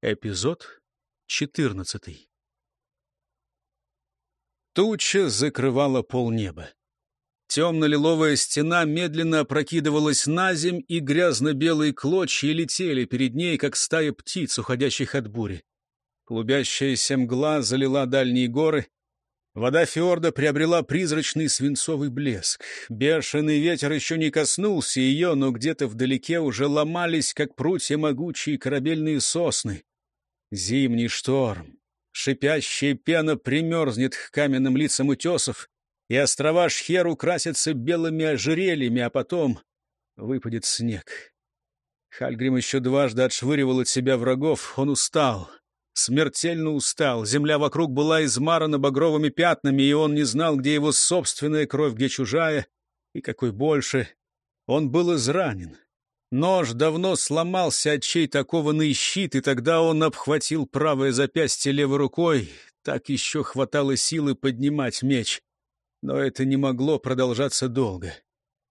Эпизод четырнадцатый. Туча закрывала полнеба. Темно-лиловая стена медленно опрокидывалась на земь, и грязно-белые клочья летели перед ней, как стая птиц, уходящих от бури. Клубящаяся мгла залила дальние горы. Вода фьорда приобрела призрачный свинцовый блеск. Бешеный ветер еще не коснулся ее, но где-то вдалеке уже ломались, как прутья могучие корабельные сосны. Зимний шторм. Шипящая пена примерзнет к каменным лицам утесов, и острова Шхер украсятся белыми ожерельями, а потом выпадет снег. Хальгрим еще дважды отшвыривал от себя врагов. Он устал, смертельно устал. Земля вокруг была измарана багровыми пятнами, и он не знал, где его собственная кровь, где чужая, и какой больше. Он был изранен. Нож давно сломался от чей-то кованый щит, и тогда он обхватил правое запястье левой рукой. Так еще хватало силы поднимать меч. Но это не могло продолжаться долго.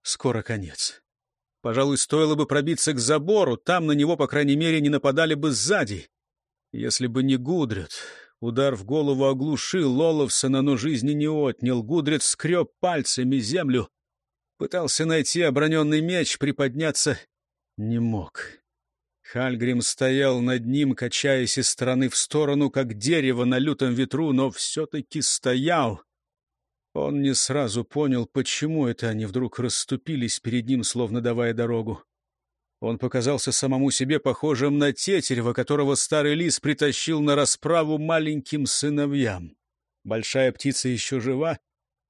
Скоро конец. Пожалуй, стоило бы пробиться к забору, там на него, по крайней мере, не нападали бы сзади. Если бы не Гудрит, удар в голову оглушил Лоловсона, но жизни не отнял. Гудрит скреб пальцами землю, пытался найти оброненный меч, приподняться не мог. Хальгрим стоял над ним, качаясь из стороны в сторону, как дерево на лютом ветру, но все-таки стоял — он не сразу понял, почему это они вдруг расступились перед ним, словно давая дорогу. Он показался самому себе похожим на тетерева, которого старый лис притащил на расправу маленьким сыновьям. Большая птица еще жива,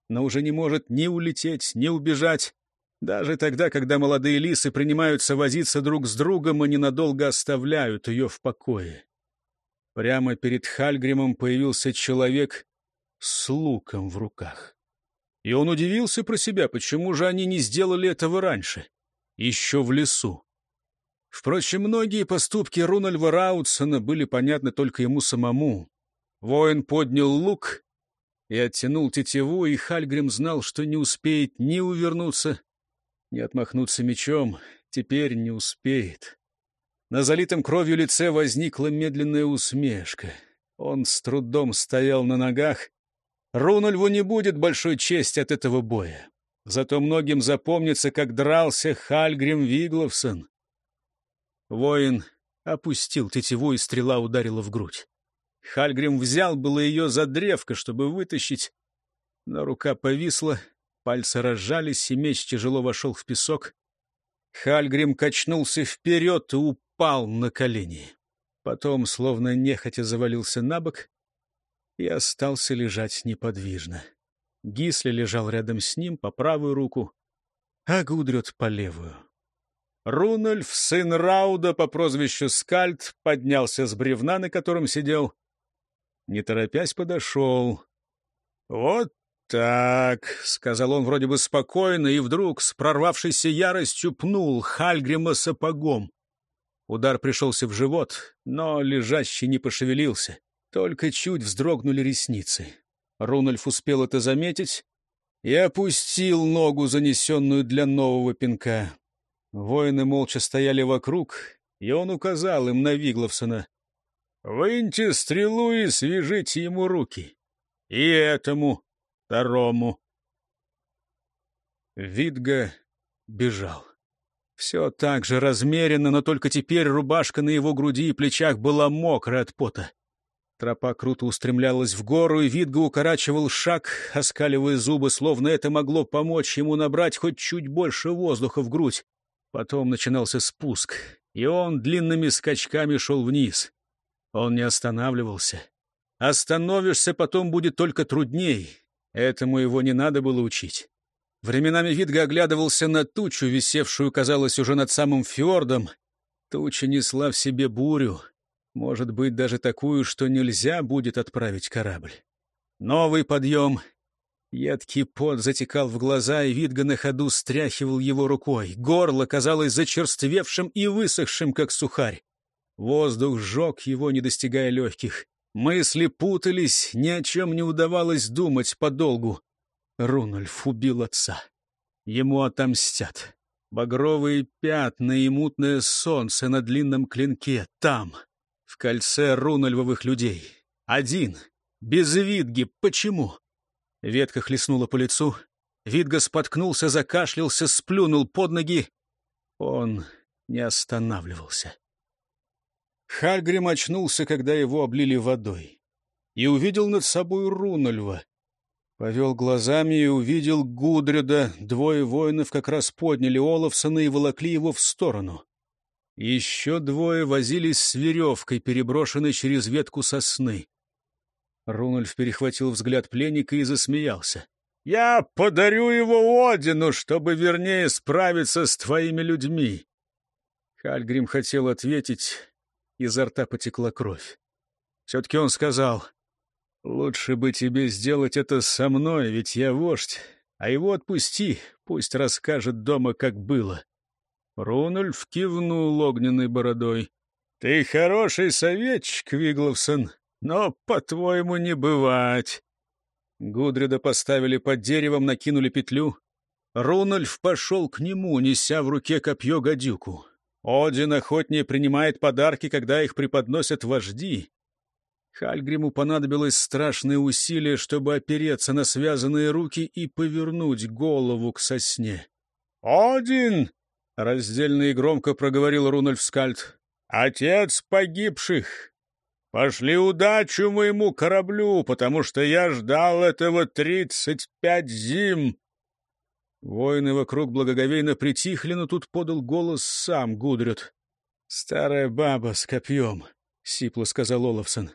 но уже не может ни улететь, ни убежать. Даже тогда, когда молодые лисы принимаются возиться друг с другом и ненадолго оставляют ее в покое. Прямо перед Хальгримом появился человек с луком в руках. И он удивился про себя, почему же они не сделали этого раньше, еще в лесу. Впрочем, многие поступки Рунальва Раутсона были понятны только ему самому. Воин поднял лук и оттянул тетиву, и Хальгрим знал, что не успеет ни увернуться, ни отмахнуться мечом. Теперь не успеет. На залитом кровью лице возникла медленная усмешка. Он с трудом стоял на ногах, Рунульву не будет большой чести от этого боя. Зато многим запомнится, как дрался Хальгрим Вигловсон. Воин опустил тетиву, и стрела ударила в грудь. Хальгрим взял было ее за древко, чтобы вытащить, но рука повисла, пальцы разжались, и меч тяжело вошел в песок. Хальгрим качнулся вперед и упал на колени. Потом, словно нехотя, завалился на бок и остался лежать неподвижно. Гисли лежал рядом с ним по правую руку, а Гудрет по левую. Рунольф, сын Рауда по прозвищу Скальд, поднялся с бревна, на котором сидел. Не торопясь, подошел. — Вот так, — сказал он вроде бы спокойно, и вдруг с прорвавшейся яростью пнул Хальгрима сапогом. Удар пришелся в живот, но лежащий не пошевелился. Только чуть вздрогнули ресницы. Рунольф успел это заметить и опустил ногу, занесенную для нового пинка. Воины молча стояли вокруг, и он указал им на Вигловсона. «Выньте стрелу и свяжите ему руки. И этому, второму». Видга бежал. Все так же размеренно, но только теперь рубашка на его груди и плечах была мокрая от пота. Тропа круто устремлялась в гору, и Видга укорачивал шаг, оскаливая зубы, словно это могло помочь ему набрать хоть чуть больше воздуха в грудь. Потом начинался спуск, и он длинными скачками шел вниз. Он не останавливался. Остановишься, потом будет только трудней. Этому его не надо было учить. Временами Видга оглядывался на тучу, висевшую, казалось, уже над самым фьордом. Туча несла в себе бурю. Может быть, даже такую, что нельзя будет отправить корабль. Новый подъем. Едкий пот затекал в глаза, и Видга на ходу стряхивал его рукой. Горло казалось зачерствевшим и высохшим, как сухарь. Воздух сжег его, не достигая легких. Мысли путались, ни о чем не удавалось думать подолгу. Рунольф убил отца. Ему отомстят. Багровые пятна и мутное солнце на длинном клинке. Там, В кольце рунольвовых людей. Один. Без Витги. Почему? Ветка хлестнула по лицу. Витга споткнулся, закашлялся, сплюнул под ноги. Он не останавливался. Хальгрим очнулся, когда его облили водой, и увидел над собой Рунольва. Повел глазами и увидел Гудрюда. Двое воинов как раз подняли Олафсона и волокли его в сторону. Еще двое возились с веревкой, переброшенной через ветку сосны. Рунольф перехватил взгляд пленника и засмеялся. «Я подарю его Одину, чтобы вернее справиться с твоими людьми!» Хальгрим хотел ответить, изо рта потекла кровь. Все-таки он сказал, «Лучше бы тебе сделать это со мной, ведь я вождь, а его отпусти, пусть расскажет дома, как было». Рунульф кивнул огненной бородой. «Ты хороший советчик, Вигловсон, но, по-твоему, не бывать». Гудрида поставили под деревом, накинули петлю. Рунольф пошел к нему, неся в руке копье гадюку. Один охотнее принимает подарки, когда их преподносят вожди. Хальгриму понадобилось страшное усилие, чтобы опереться на связанные руки и повернуть голову к сосне. «Один!» — раздельно и громко проговорил Рунольф Скальд. «Отец погибших! Пошли удачу моему кораблю, потому что я ждал этого тридцать пять зим!» Воины вокруг благоговейно притихли, но тут подал голос сам Гудрют. «Старая баба с копьем», — сипло сказал Олафсон.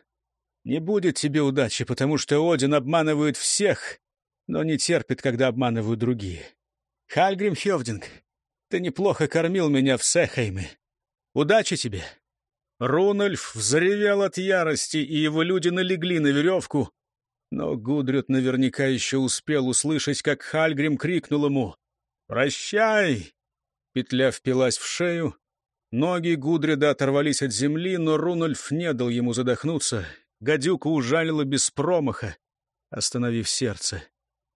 «Не будет тебе удачи, потому что Один обманывает всех, но не терпит, когда обманывают другие. Хальгрим Хевдинг, ты неплохо кормил меня в Сехайме. Удачи тебе!» Рунольф взревел от ярости, и его люди налегли на веревку, но Гудрют наверняка еще успел услышать, как Хальгрим крикнул ему «Прощай!». Петля впилась в шею. Ноги Гудрида оторвались от земли, но Рунольф не дал ему задохнуться. Гадюка ужалила без промаха, остановив сердце.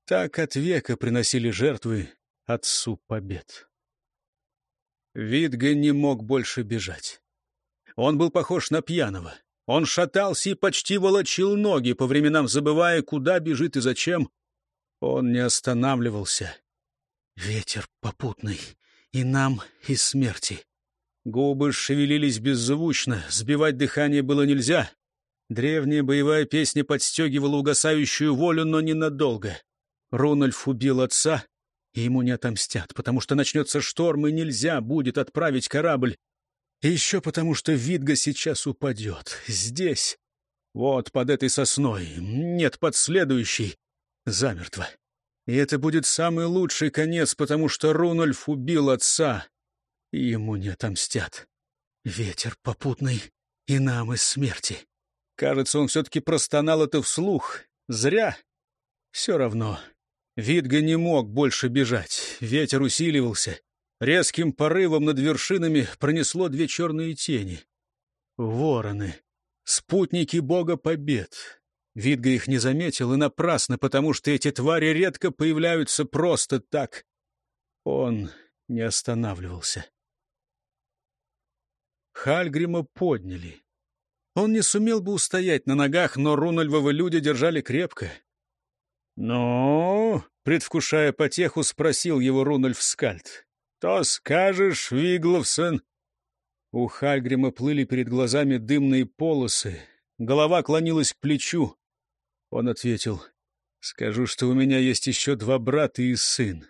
Так от века приносили жертвы отцу побед. Видга не мог больше бежать. Он был похож на пьяного. Он шатался и почти волочил ноги, по временам забывая, куда бежит и зачем. Он не останавливался. Ветер попутный, и нам, и смерти. Губы шевелились беззвучно, сбивать дыхание было нельзя. Древняя боевая песня подстегивала угасающую волю, но ненадолго. Рональф убил отца, и ему не отомстят, потому что начнется шторм, и нельзя будет отправить корабль. И еще потому, что Видга сейчас упадет. Здесь. Вот под этой сосной. Нет, под следующей. Замертво. И это будет самый лучший конец, потому что Рунольф убил отца. И ему не отомстят. Ветер попутный, и нам из смерти. Кажется, он все-таки простонал это вслух. Зря. Все равно. Видга не мог больше бежать. Ветер усиливался. Резким порывом над вершинами пронесло две черные тени. Вороны. Спутники бога побед. Видга их не заметил, и напрасно, потому что эти твари редко появляются просто так. Он не останавливался. Хальгрима подняли. Он не сумел бы устоять на ногах, но Рунольвовы люди держали крепко. «Ну?» — предвкушая потеху, спросил его Рунольф Скальд. «То скажешь, Вигловсон?» У Хальгрима плыли перед глазами дымные полосы. Голова клонилась к плечу. Он ответил, «Скажу, что у меня есть еще два брата и сын».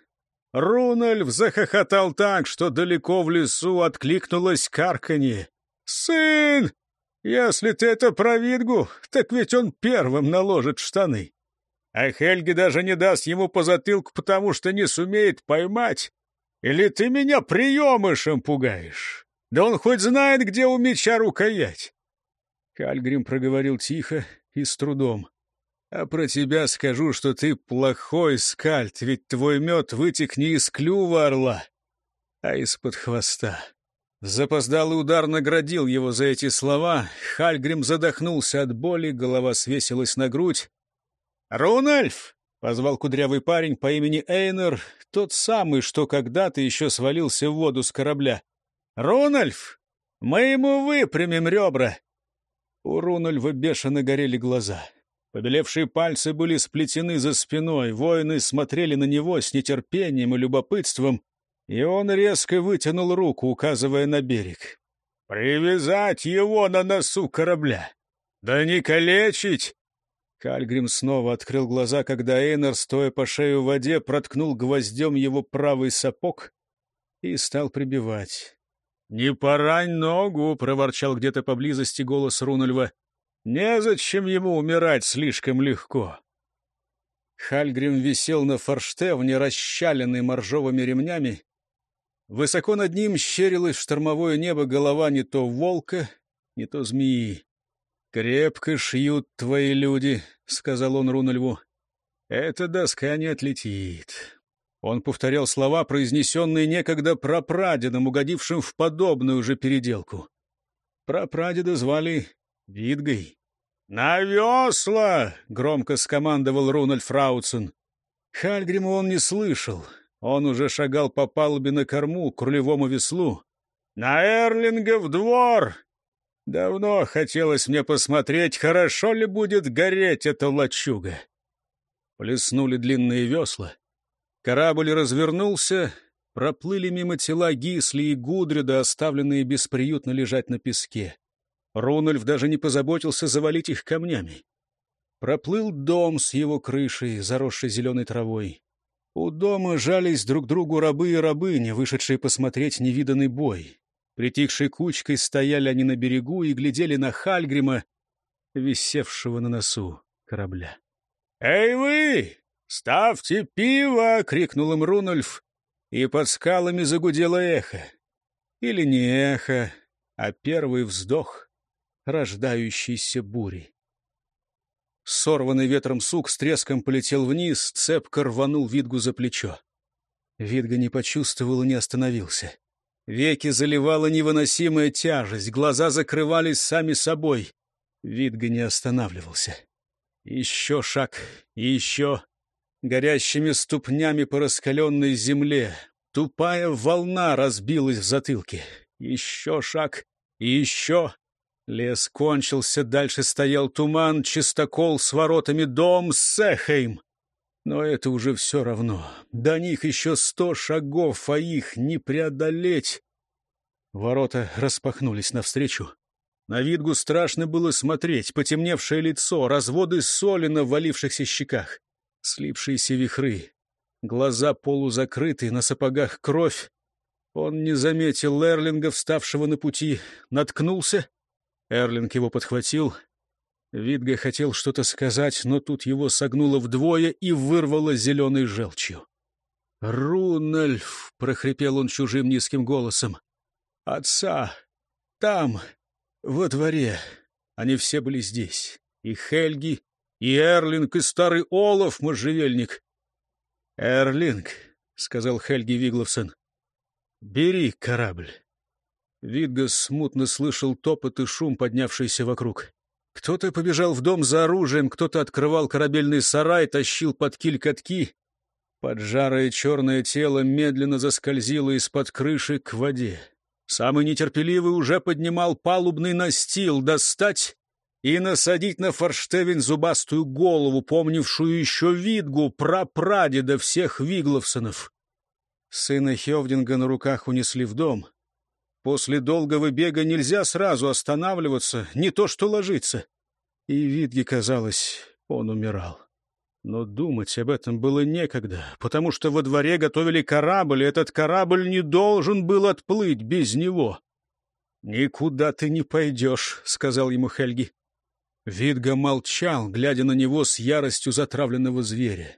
Рунальф захохотал так, что далеко в лесу откликнулось карканье. «Сын! Если ты это про Видгу, так ведь он первым наложит штаны. А Хельги даже не даст ему по затылку, потому что не сумеет поймать. Или ты меня приемышем пугаешь? Да он хоть знает, где у меча рукоять. Кальгрим проговорил тихо и с трудом. А про тебя скажу, что ты плохой скальд, ведь твой мед вытек не из клюва орла, а из-под хвоста. Запоздалый удар наградил его за эти слова. Хальгрим задохнулся от боли, голова свесилась на грудь. «Рунальф!» — позвал кудрявый парень по имени Эйнер, тот самый, что когда-то еще свалился в воду с корабля. «Рональф, мы ему выпрямим ребра!» У Рунольва бешено горели глаза. Побелевшие пальцы были сплетены за спиной, воины смотрели на него с нетерпением и любопытством, и он резко вытянул руку, указывая на берег. «Привязать его на носу корабля! Да не калечить!» Кальгрим снова открыл глаза, когда Эйнер, стоя по шею в воде, проткнул гвоздем его правый сапог и стал прибивать. «Не порань ногу!» — проворчал где-то поблизости голос Рунульва. «Незачем ему умирать слишком легко!» Хальгрим висел на форштевне, расщаленный моржовыми ремнями. Высоко над ним щерилась в штормовое небо голова не то волка, не то змеи. «Крепко шьют твои люди», — сказал он Рунульву. «Эта доска не отлетит. Он повторял слова, произнесенные некогда прапрадедом, угодившим в подобную же переделку. Прапрадеда звали Видгой. «На весла!» — громко скомандовал Рунальд Раутсен. Хальгрима он не слышал. Он уже шагал по палубе на корму к рулевому веслу. «На Эрлинга в двор!» Давно хотелось мне посмотреть, хорошо ли будет гореть эта лачуга. Плеснули длинные весла. Корабль развернулся, проплыли мимо тела Гисли и Гудрида, оставленные бесприютно лежать на песке. Рунольф даже не позаботился завалить их камнями. Проплыл дом с его крышей, заросшей зеленой травой. У дома жались друг другу рабы и рабыни, вышедшие посмотреть невиданный бой. Притихшей кучкой стояли они на берегу и глядели на Хальгрима, висевшего на носу корабля. «Эй вы! «Ставьте пиво!» — крикнул им Рунольф, и под скалами загудело эхо. Или не эхо, а первый вздох рождающейся бури. Сорванный ветром сук с треском полетел вниз, цепко рванул Видгу за плечо. Видга не почувствовал и не остановился. Веки заливала невыносимая тяжесть, глаза закрывались сами собой. Видга не останавливался. Еще шаг, еще горящими ступнями по раскаленной земле. Тупая волна разбилась в затылке. Еще шаг, еще. Лес кончился, дальше стоял туман, чистокол с воротами, дом, Сехейм. Но это уже все равно. До них еще сто шагов, а их не преодолеть. Ворота распахнулись навстречу. На Видгу страшно было смотреть, потемневшее лицо, разводы соли на валившихся щеках слипшиеся вихры, глаза полузакрыты, на сапогах кровь. Он не заметил Эрлинга, вставшего на пути, наткнулся. Эрлинг его подхватил. Видга хотел что-то сказать, но тут его согнуло вдвое и вырвало зеленой желчью. «Рунальф!» — прохрипел он чужим низким голосом. «Отца! Там, во дворе!» Они все были здесь. И Хельги, и Эрлинг, и старый Олаф, можжевельник. — Эрлинг, — сказал Хельги Вигловсон, — бери корабль. Видгас смутно слышал топот и шум, поднявшийся вокруг. Кто-то побежал в дом за оружием, кто-то открывал корабельный сарай, тащил под киль катки. Поджарое черное тело медленно заскользило из-под крыши к воде. Самый нетерпеливый уже поднимал палубный настил. Достать и насадить на форштевень зубастую голову, помнившую еще Видгу, прапрадеда всех Вигловсонов. Сына Хевдинга на руках унесли в дом. После долгого бега нельзя сразу останавливаться, не то что ложиться. И Видге казалось, он умирал. Но думать об этом было некогда, потому что во дворе готовили корабль, и этот корабль не должен был отплыть без него. «Никуда ты не пойдешь», — сказал ему Хельги. Видга молчал, глядя на него с яростью затравленного зверя.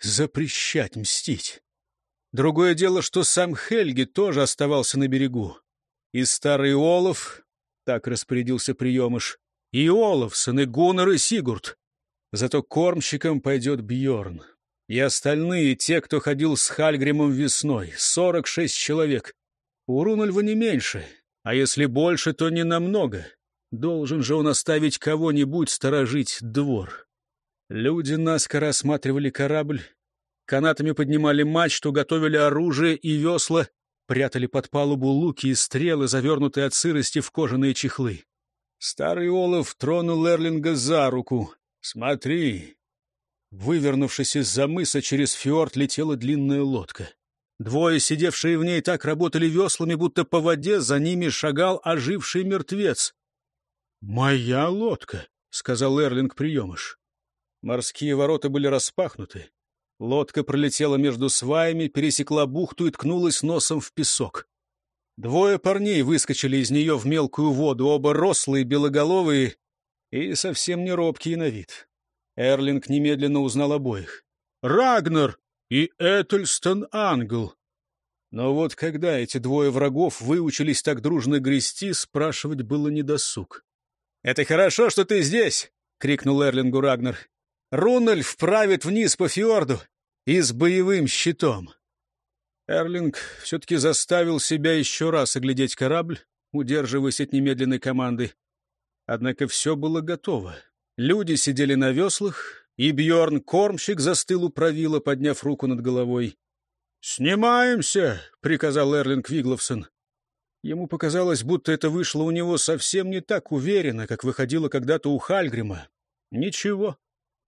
Запрещать мстить. Другое дело, что сам Хельги тоже оставался на берегу. И старый Олаф, так распорядился приемыш, и Олафсон, и Гуннар, и Сигурд. Зато кормщиком пойдет Бьорн. И остальные, те, кто ходил с Хальгримом весной, сорок шесть человек. У Рунольва не меньше, а если больше, то не намного. Должен же он оставить кого-нибудь сторожить двор. Люди наскоро осматривали корабль, канатами поднимали мачту, готовили оружие и весла, прятали под палубу луки и стрелы, завернутые от сырости в кожаные чехлы. Старый Олаф тронул Эрлинга за руку. «Смотри!» Вывернувшись из-за мыса, через фьорд летела длинная лодка. Двое, сидевшие в ней, так работали веслами, будто по воде за ними шагал оживший мертвец. «Моя лодка», — сказал Эрлинг приемыш. Морские ворота были распахнуты. Лодка пролетела между сваями, пересекла бухту и ткнулась носом в песок. Двое парней выскочили из нее в мелкую воду, оба рослые, белоголовые и совсем не робкие на вид. Эрлинг немедленно узнал обоих. «Рагнар и Этельстон Англ!» Но вот когда эти двое врагов выучились так дружно грести, спрашивать было недосуг. «Это хорошо, что ты здесь!» — крикнул Эрлингу Рагнар. «Рунальф правит вниз по фьорду и с боевым щитом!» Эрлинг все-таки заставил себя еще раз оглядеть корабль, удерживаясь от немедленной команды. Однако все было готово. Люди сидели на веслах, и Бьорн кормщик застыл у правила, подняв руку над головой. «Снимаемся!» — приказал Эрлинг Вигловсон. Ему показалось, будто это вышло у него совсем не так уверенно, как выходило когда-то у Хальгрима. Ничего.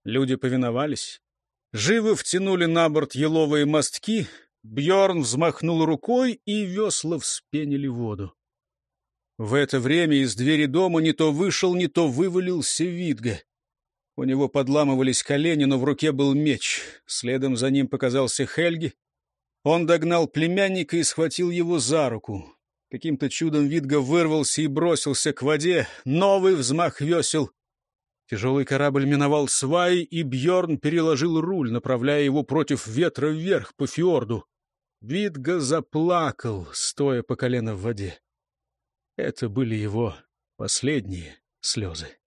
Люди повиновались. Живо втянули на борт еловые мостки, Бьорн взмахнул рукой, и весла вспенили воду. В это время из двери дома не то вышел, не то вывалился Витга. У него подламывались колени, но в руке был меч. Следом за ним показался Хельги. Он догнал племянника и схватил его за руку. Каким-то чудом Витга вырвался и бросился к воде. Новый взмах весел. Тяжелый корабль миновал сваи, и Бьорн переложил руль, направляя его против ветра вверх по фьорду. Видга заплакал, стоя по колено в воде. Это были его последние слезы.